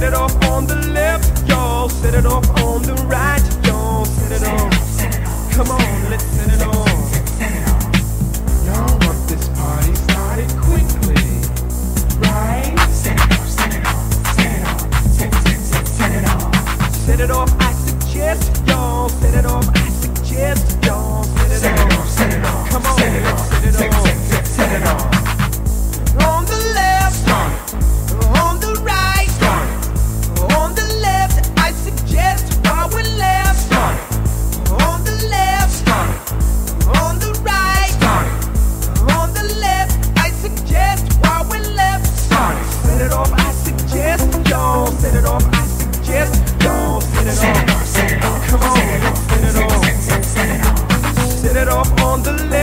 Set it off on the left, y'all. Set it off on the right, y'all. Set it off. Come on, let's set it off. Y'all want this party started quickly, right? Set it off. Set it off. Set it off. Set it off. Send it off on the left.